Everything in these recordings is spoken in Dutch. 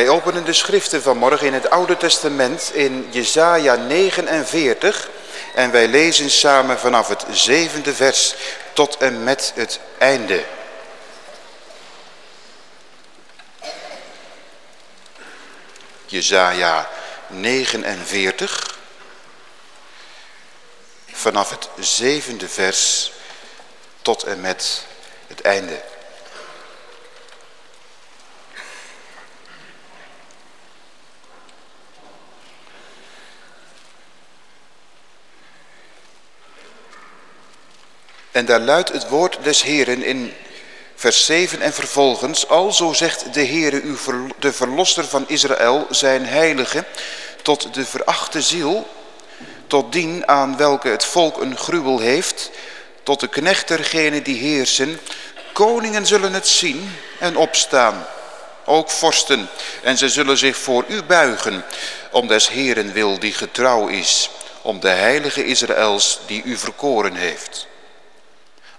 Wij openen de schriften vanmorgen in het Oude Testament in Jesaja 49 en wij lezen samen vanaf het zevende vers tot en met het einde. Jesaja 49 vanaf het zevende vers tot en met het einde. En daar luidt het woord des Heren in vers 7 en vervolgens. Alzo zegt de Heere, u de verlosser van Israël, zijn heilige, tot de verachte ziel, tot dien aan welke het volk een gruwel heeft, tot de knechtergene die heersen. Koningen zullen het zien en opstaan, ook vorsten, en ze zullen zich voor u buigen, om des Heeren wil die getrouw is, om de heilige Israëls die u verkoren heeft.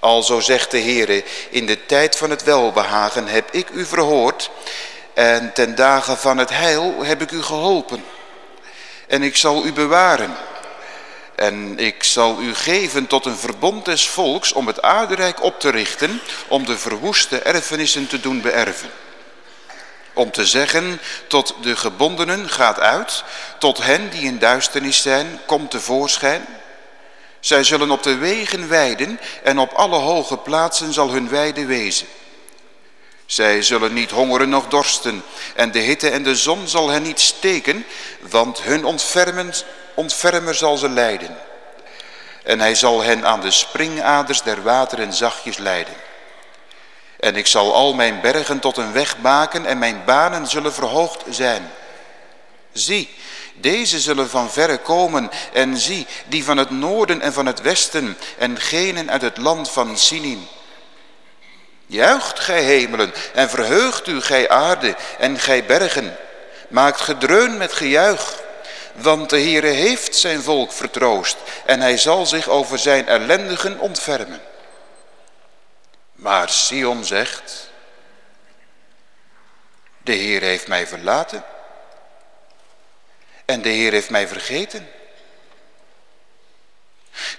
Alzo zegt de Heere, in de tijd van het welbehagen heb ik u verhoord en ten dagen van het heil heb ik u geholpen. En ik zal u bewaren en ik zal u geven tot een verbond des volks om het aarderijk op te richten, om de verwoeste erfenissen te doen beërven. Om te zeggen, tot de gebondenen gaat uit, tot hen die in duisternis zijn, komt tevoorschijn. Zij zullen op de wegen weiden en op alle hoge plaatsen zal hun weide wezen. Zij zullen niet hongeren noch dorsten en de hitte en de zon zal hen niet steken, want hun ontfermer zal ze leiden. En hij zal hen aan de springaders der wateren zachtjes leiden. En ik zal al mijn bergen tot een weg maken en mijn banen zullen verhoogd zijn. Zie, deze zullen van verre komen en zie, die van het noorden en van het westen en genen uit het land van Sinin. Juicht gij hemelen en verheugt u gij aarde en gij bergen. Maakt gedreun met gejuich, want de Heere heeft zijn volk vertroost en hij zal zich over zijn ellendigen ontfermen. Maar Sion zegt, de Heer heeft mij verlaten en de Heer heeft mij vergeten.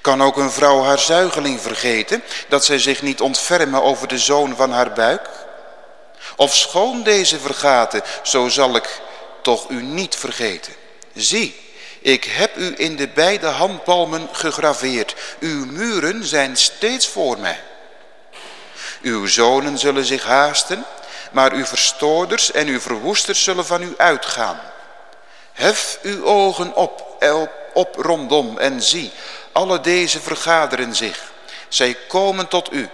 Kan ook een vrouw haar zuigeling vergeten, dat zij zich niet ontfermen over de zoon van haar buik? Of schoon deze vergaten, zo zal ik toch u niet vergeten. Zie, ik heb u in de beide handpalmen gegraveerd. Uw muren zijn steeds voor mij. Uw zonen zullen zich haasten, maar uw verstoorders en uw verwoesters zullen van u uitgaan. Hef uw ogen op, op, rondom en zie, alle deze vergaderen zich. Zij komen tot u.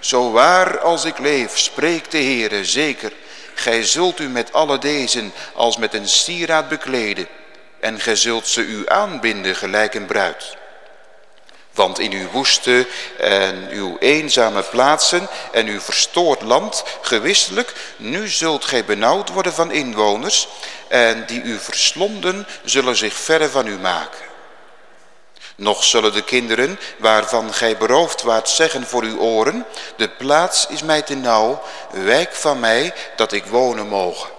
Zo waar als ik leef, spreekt de Heere, zeker. Gij zult u met alle deze als met een sieraad bekleden. En gij zult ze u aanbinden gelijk een bruid. Want in uw woeste en uw eenzame plaatsen en uw verstoord land, gewisselijk, nu zult gij benauwd worden van inwoners en die u verslonden zullen zich verre van u maken. Nog zullen de kinderen waarvan gij beroofd waart zeggen voor uw oren, de plaats is mij te nauw, wijk van mij dat ik wonen mogen.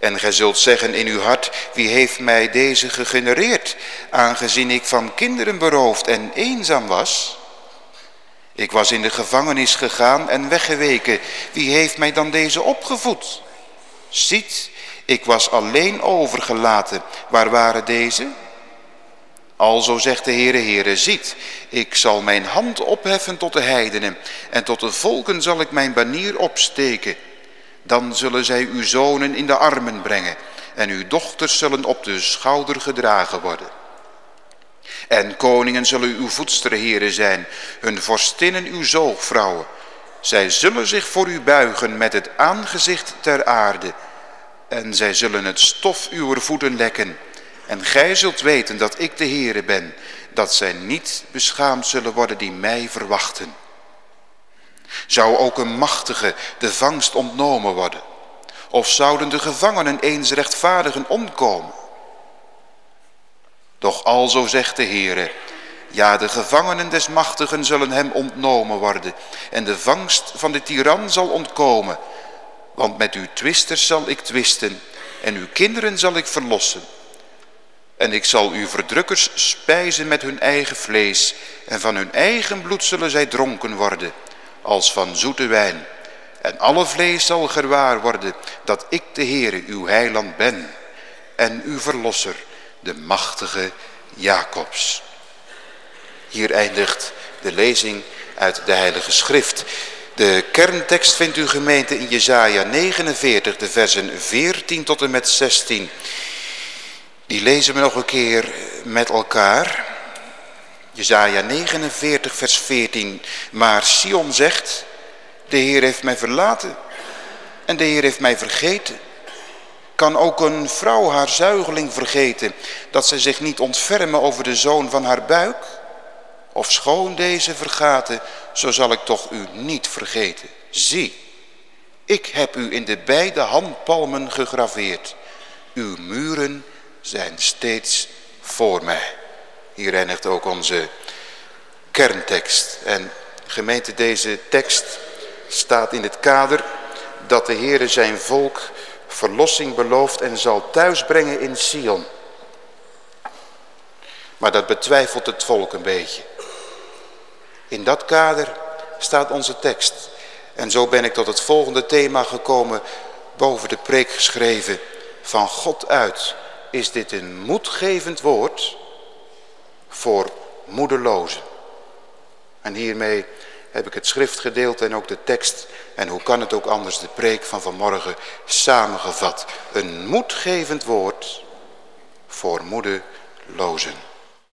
En gij zult zeggen in uw hart, wie heeft mij deze gegenereerd, aangezien ik van kinderen beroofd en eenzaam was? Ik was in de gevangenis gegaan en weggeweken, wie heeft mij dan deze opgevoed? Ziet, ik was alleen overgelaten, waar waren deze? Alzo zegt de Heere, Heere, ziet, ik zal mijn hand opheffen tot de heidenen en tot de volken zal ik mijn banier opsteken. Dan zullen zij uw zonen in de armen brengen en uw dochters zullen op de schouder gedragen worden. En koningen zullen uw voedsterheren zijn, hun vorstinnen uw zoogvrouwen. Zij zullen zich voor u buigen met het aangezicht ter aarde. En zij zullen het stof uw voeten lekken. En gij zult weten dat ik de Heere ben, dat zij niet beschaamd zullen worden die mij verwachten. Zou ook een machtige de vangst ontnomen worden? Of zouden de gevangenen eens rechtvaardigen omkomen? Doch alzo zegt de Heere, ja de gevangenen des machtigen zullen hem ontnomen worden en de vangst van de tiran zal ontkomen, Want met uw twisters zal ik twisten en uw kinderen zal ik verlossen. En ik zal uw verdrukkers spijzen met hun eigen vlees en van hun eigen bloed zullen zij dronken worden, als van zoete wijn. En alle vlees zal gewaar worden dat ik de Heere uw heiland ben en uw verlosser, de machtige Jacobs. Hier eindigt de lezing uit de Heilige Schrift. De kerntekst vindt u gemeente in Jezaja 49, de versen 14 tot en met 16. Die lezen we nog een keer met elkaar. Jezaja 49, vers 14. Maar Sion zegt, de Heer heeft mij verlaten en de Heer heeft mij vergeten. Kan ook een vrouw haar zuigeling vergeten, dat zij zich niet ontfermen over de zoon van haar buik? Of schoon deze vergaten, zo zal ik toch u niet vergeten. Zie, ik heb u in de beide handpalmen gegraveerd. Uw muren zijn steeds voor mij. Hier eindigt ook onze kerntekst. En gemeente, deze tekst staat in het kader dat de Heere zijn volk verlossing belooft en zal thuisbrengen in Sion. Maar dat betwijfelt het volk een beetje. In dat kader staat onze tekst. En zo ben ik tot het volgende thema gekomen, boven de preek geschreven. Van God uit is dit een moedgevend woord voor moedelozen. En hiermee heb ik het schriftgedeelte en ook de tekst en hoe kan het ook anders de preek van vanmorgen samengevat. Een moedgevend woord voor moedelozen.